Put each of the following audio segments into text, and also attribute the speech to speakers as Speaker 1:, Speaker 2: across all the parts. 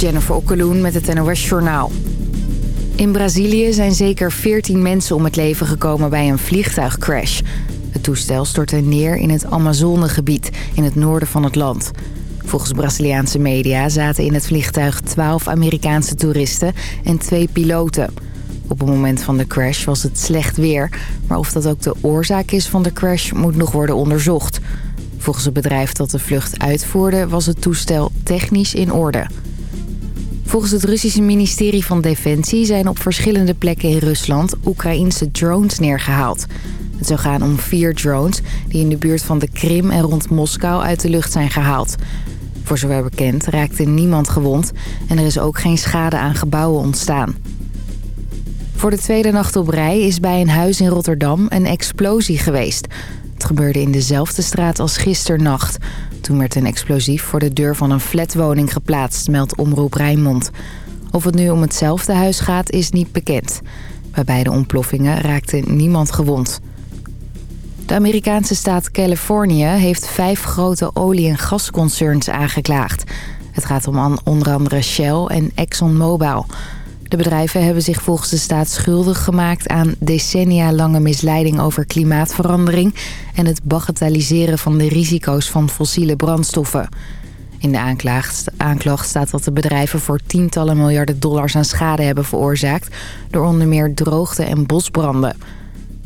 Speaker 1: Jennifer Okkeloen met het NOS Journaal. In Brazilië zijn zeker 14 mensen om het leven gekomen bij een vliegtuigcrash. Het toestel stortte neer in het Amazonegebied in het noorden van het land. Volgens Braziliaanse media zaten in het vliegtuig 12 Amerikaanse toeristen en twee piloten. Op het moment van de crash was het slecht weer... maar of dat ook de oorzaak is van de crash moet nog worden onderzocht. Volgens het bedrijf dat de vlucht uitvoerde was het toestel technisch in orde. Volgens het Russische ministerie van Defensie zijn op verschillende plekken in Rusland Oekraïnse drones neergehaald. Het zou gaan om vier drones die in de buurt van de Krim en rond Moskou uit de lucht zijn gehaald. Voor zover bekend raakte niemand gewond en er is ook geen schade aan gebouwen ontstaan. Voor de tweede nacht op rij is bij een huis in Rotterdam een explosie geweest. Het gebeurde in dezelfde straat als gisternacht. Toen werd een explosief voor de deur van een flatwoning geplaatst, meldt Omroep Rijnmond. Of het nu om hetzelfde huis gaat, is niet bekend. Bij beide ontploffingen raakte niemand gewond. De Amerikaanse staat Californië heeft vijf grote olie- en gasconcerns aangeklaagd. Het gaat om onder andere Shell en ExxonMobil... De bedrijven hebben zich volgens de staat schuldig gemaakt aan decennia lange misleiding over klimaatverandering en het bagatelliseren van de risico's van fossiele brandstoffen. In de aanklacht staat dat de bedrijven voor tientallen miljarden dollars aan schade hebben veroorzaakt door onder meer droogte en bosbranden.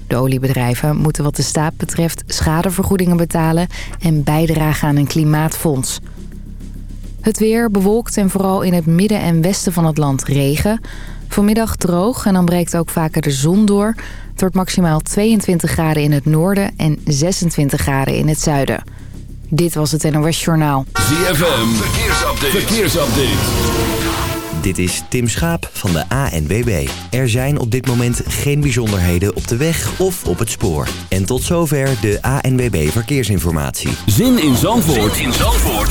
Speaker 1: De oliebedrijven moeten wat de staat betreft schadevergoedingen betalen en bijdragen aan een klimaatfonds. Het weer bewolkt en vooral in het midden en westen van het land regen. Vanmiddag droog en dan breekt ook vaker de zon door. Het wordt maximaal 22 graden in het noorden en 26 graden in het zuiden. Dit was het NOS Journaal.
Speaker 2: ZFM, verkeersupdate. verkeersupdate.
Speaker 3: Dit is Tim Schaap van de ANWB. Er zijn op dit moment geen bijzonderheden op de weg of op het spoor. En tot zover de ANWB Verkeersinformatie.
Speaker 2: Zin in Zandvoort. Zin in Zandvoort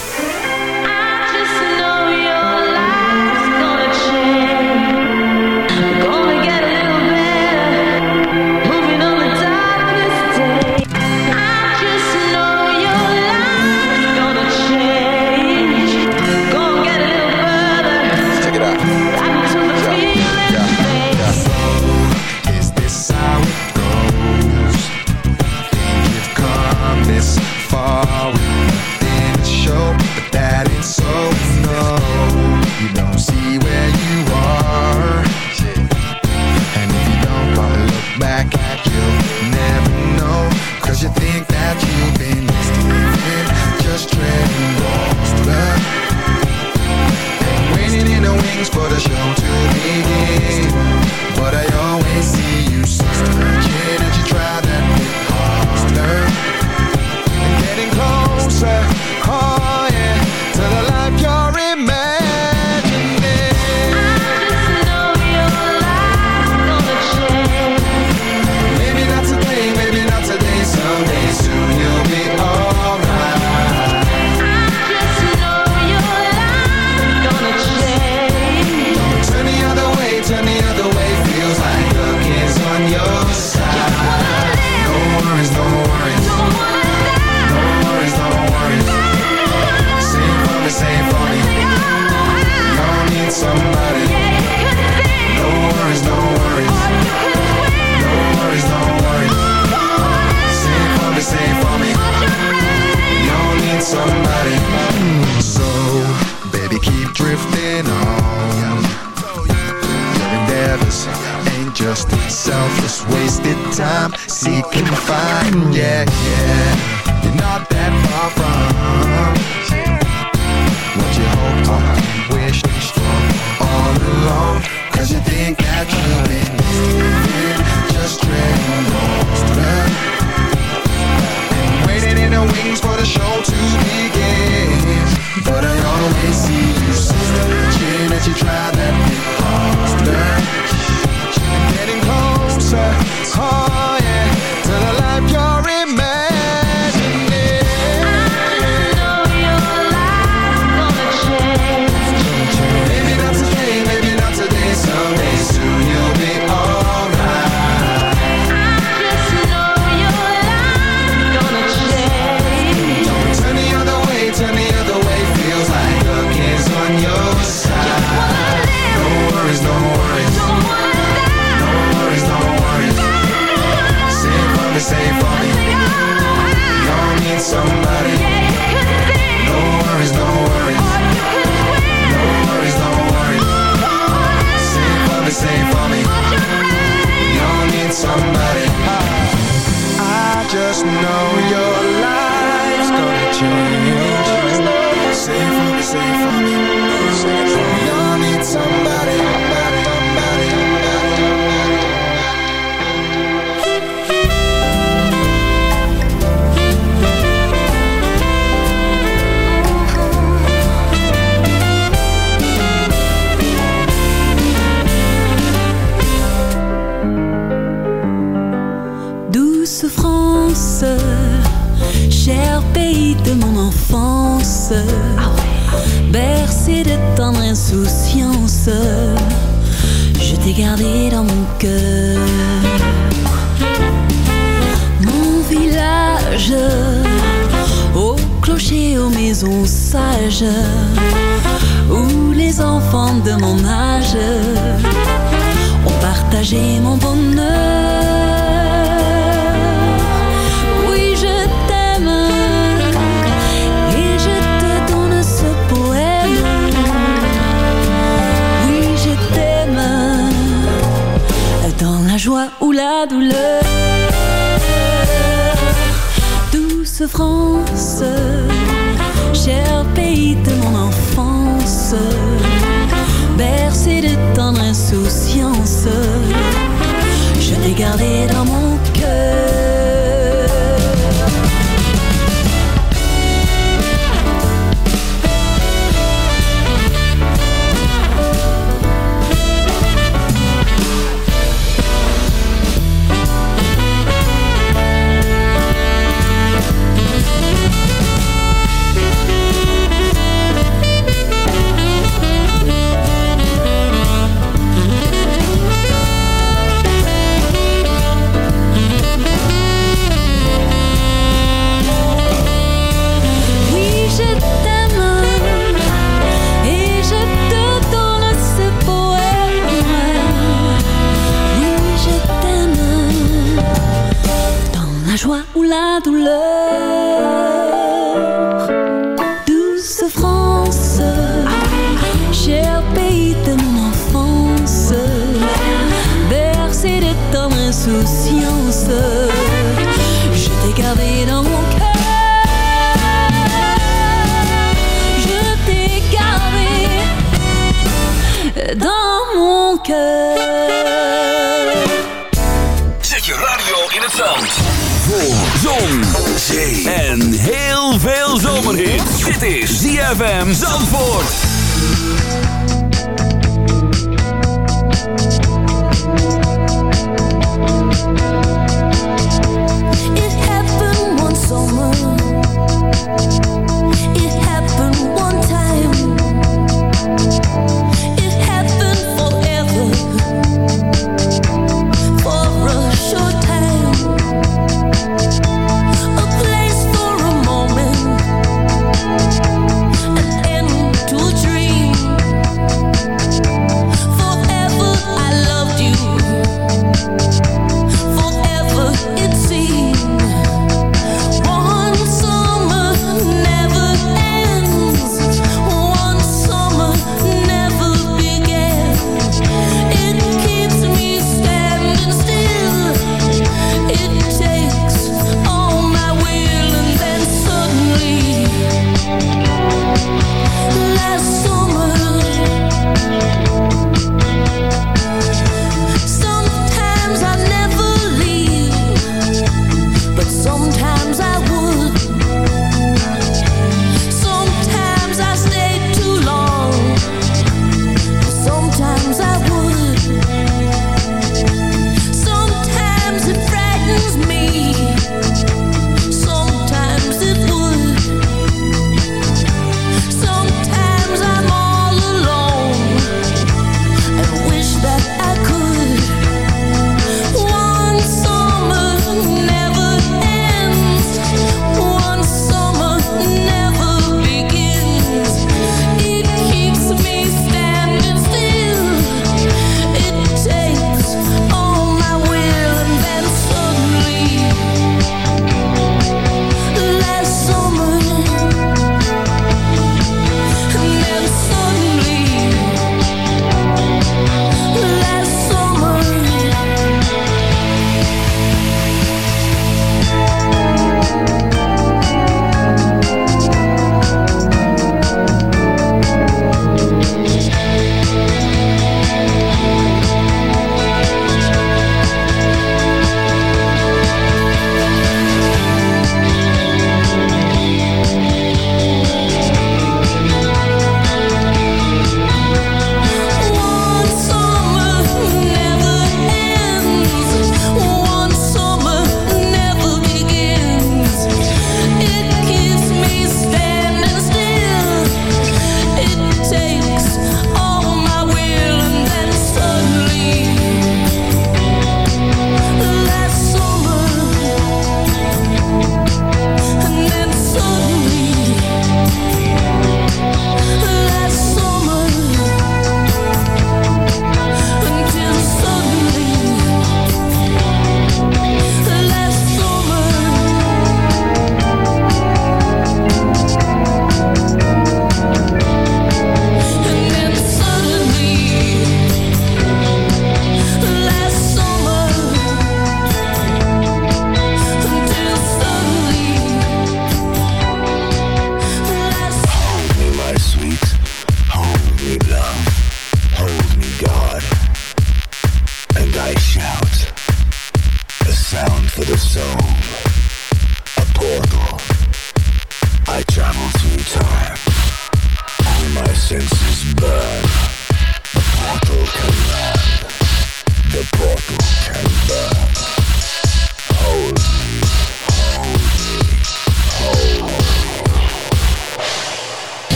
Speaker 2: ZFM Zandvoort.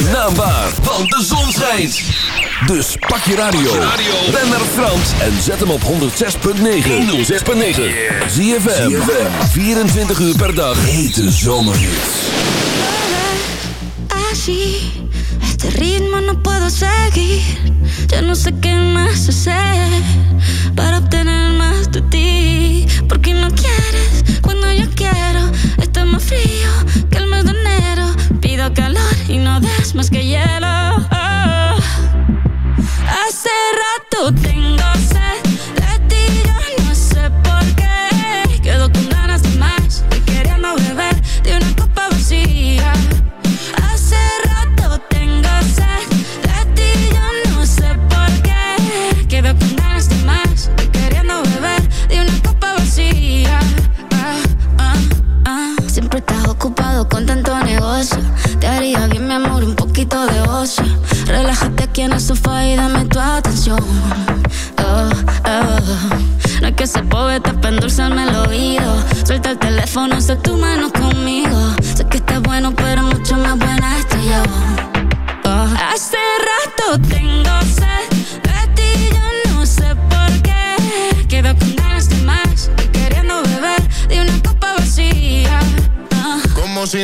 Speaker 2: Zijn naam waar, want de zon schijnt. Dus pak je radio, ben naar Frans en zet hem op 106.9. 106.9. Zie je 24 uur per dag. Hete zomerhits.
Speaker 4: Así, este ritmo no puedo seguir. Ya no sé qué más hacer para obtener más de ti. Porque no quieres cuando yo quiero. Está más frío que el mes de enero. Pido calor y no des más que hielo.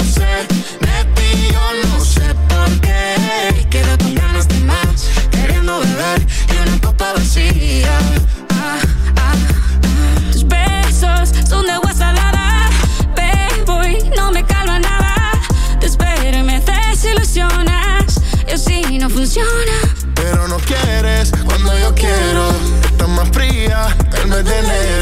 Speaker 4: hacer de
Speaker 5: ti yo no sé por qué.
Speaker 4: Quedo con ganas más Queriendo beber y una copa vacía. Ah, ah, ah. Tus besos son de agua salada. Bebo y no me calma nada. Te espero y me desilusionas. Y así no funciona.
Speaker 5: Pero no quieres
Speaker 6: cuando yo quiero. Estás más fría el mes de enero.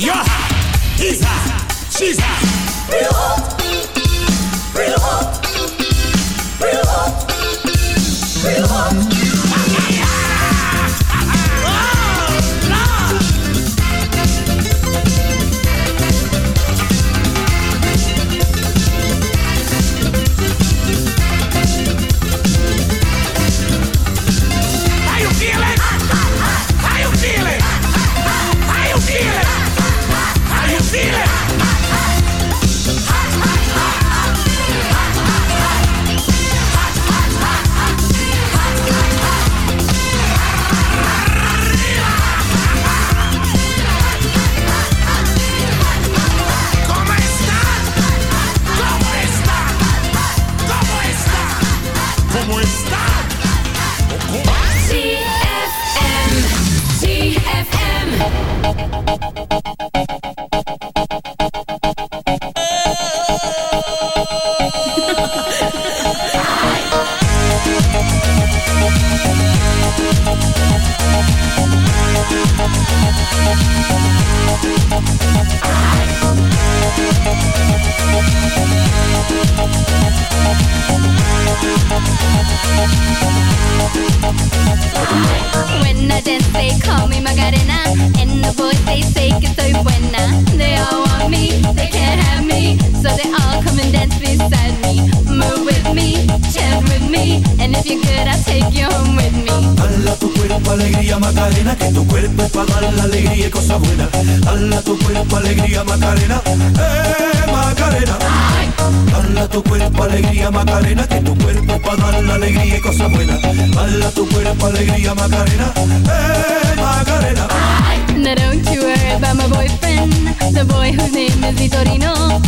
Speaker 6: You're hot, he's hot, she's hot. I'll take you home with me. Dala tu cuerpo alegría
Speaker 7: Macarena, que tu cuerpo es para dar la alegría y cosas buenas. Dala tu cuerpo alegría Macarena, eh Macarena.
Speaker 8: Dala tu cuerpo alegría Macarena, que tu cuerpo es para dar la alegría y cosas buenas. Dala tu cuerpo alegría Macarena, eh Macarena. Now don't you worry about my boyfriend, the boy whose name is
Speaker 9: Vitorino.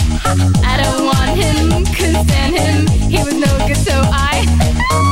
Speaker 9: I don't want him, couldn't stand him, he was no good so I...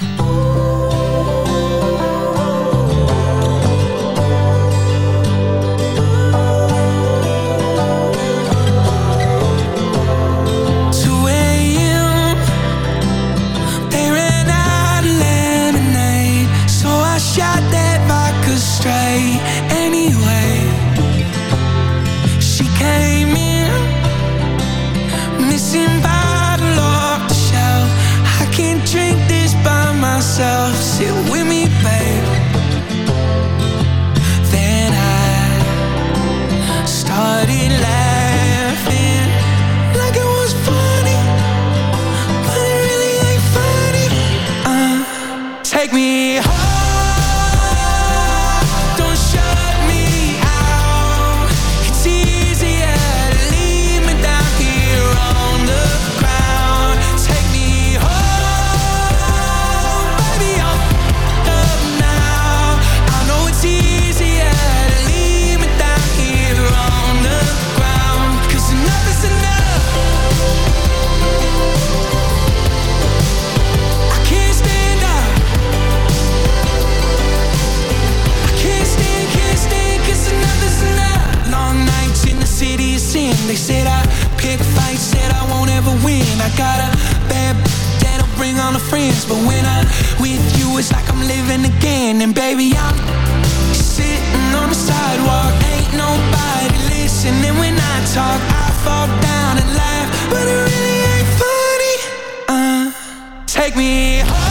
Speaker 10: living again And baby, I'm sitting on the sidewalk. Ain't nobody listening when I talk. I fall down and laugh, but it really ain't funny. Uh, Take me home.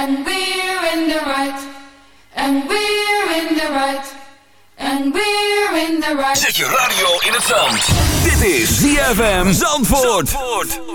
Speaker 11: and we're in the right, and we're in the right, and we're in the right.
Speaker 12: Zet je radio in het zand. Dit is ZFM Zandvoort.
Speaker 8: Zandvoort.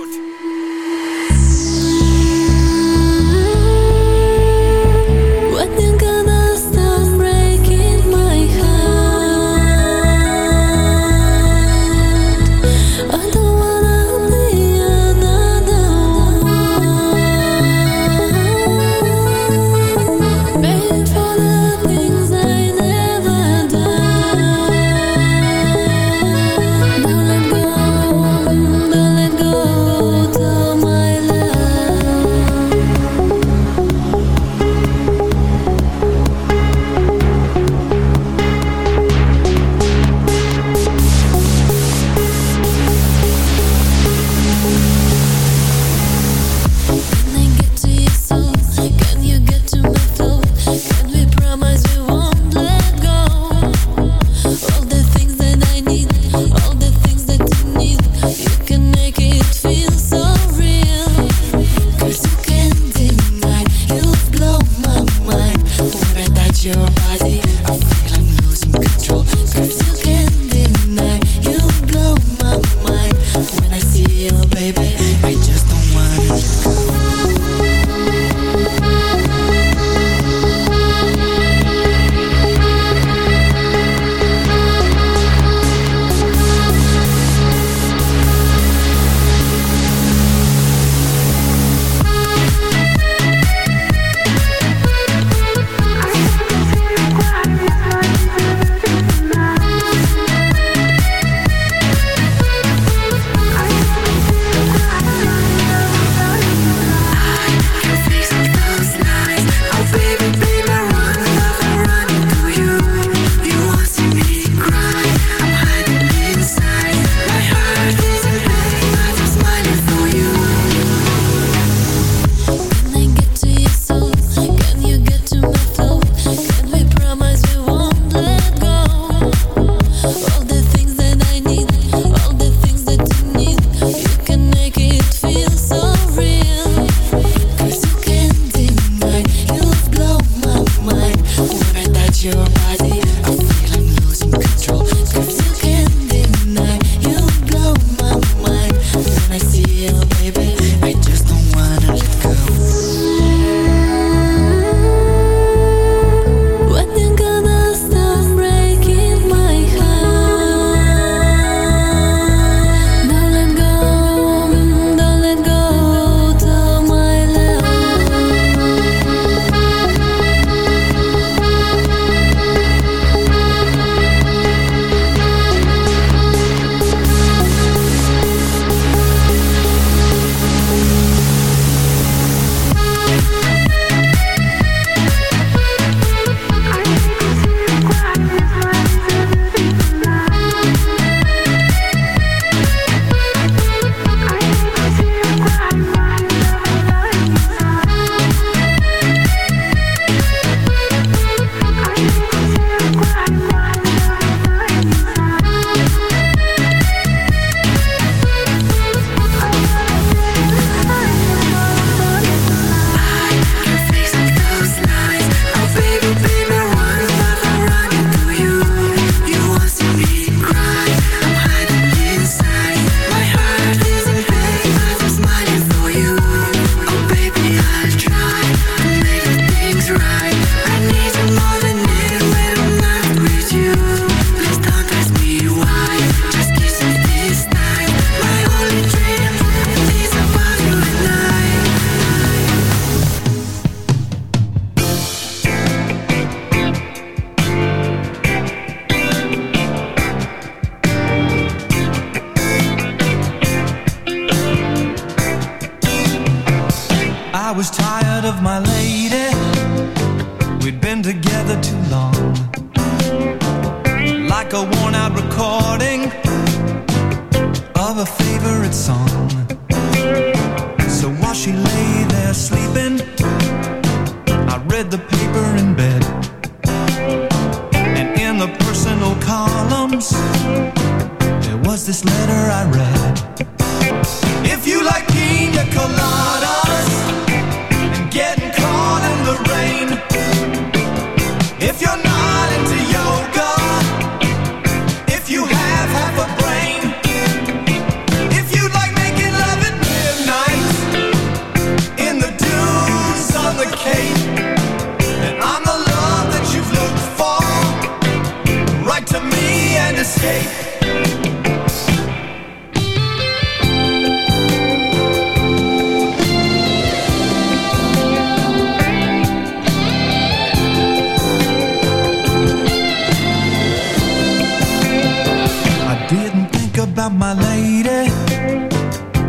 Speaker 8: my
Speaker 13: lady.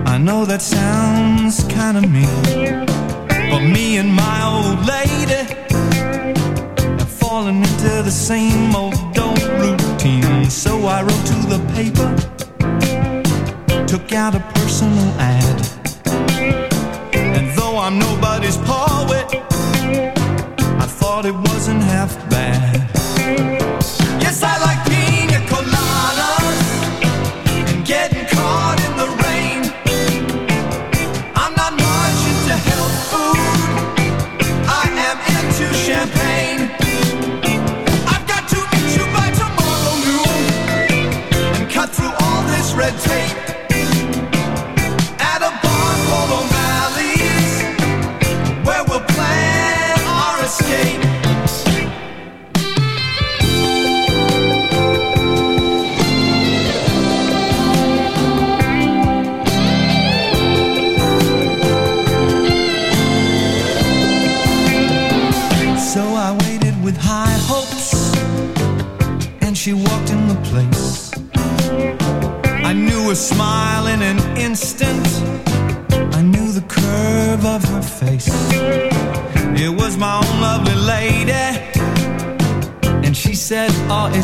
Speaker 13: I know that sounds kinda mean But me and my old lady Have fallen into the same old old routine. So I wrote to the paper Took out a personal ad. And though I'm nobody's poet I thought it wasn't half bad.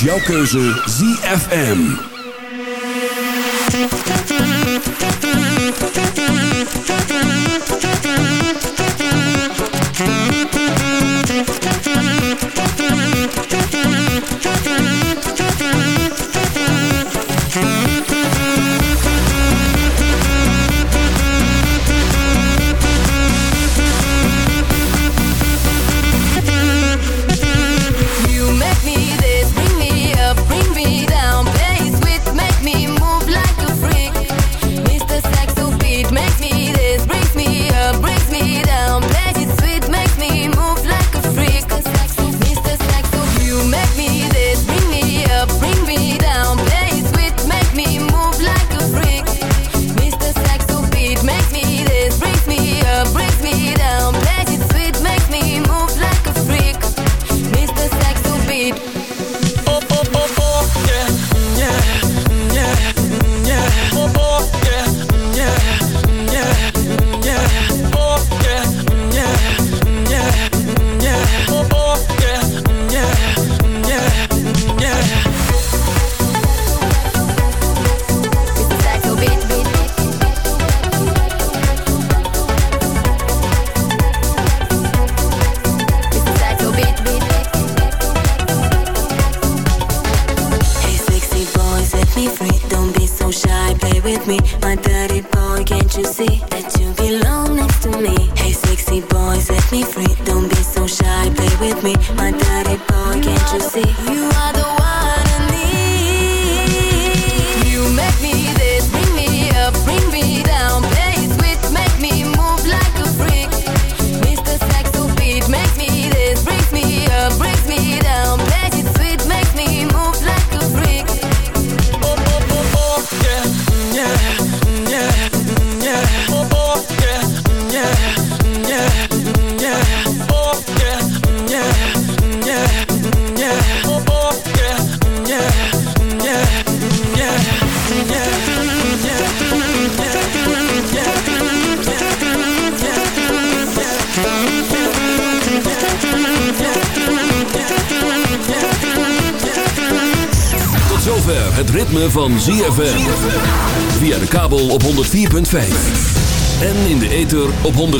Speaker 2: jouw keuze ZFM.